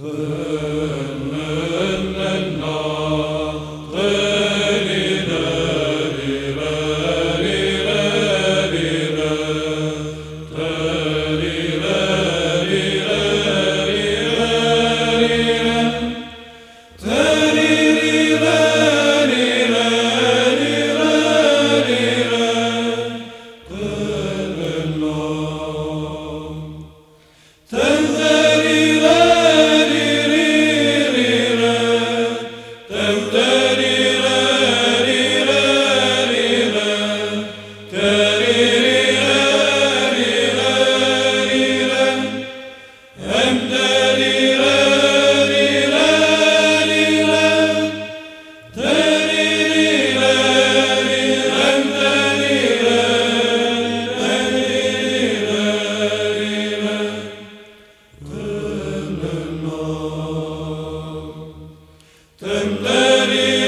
Virgin Temleri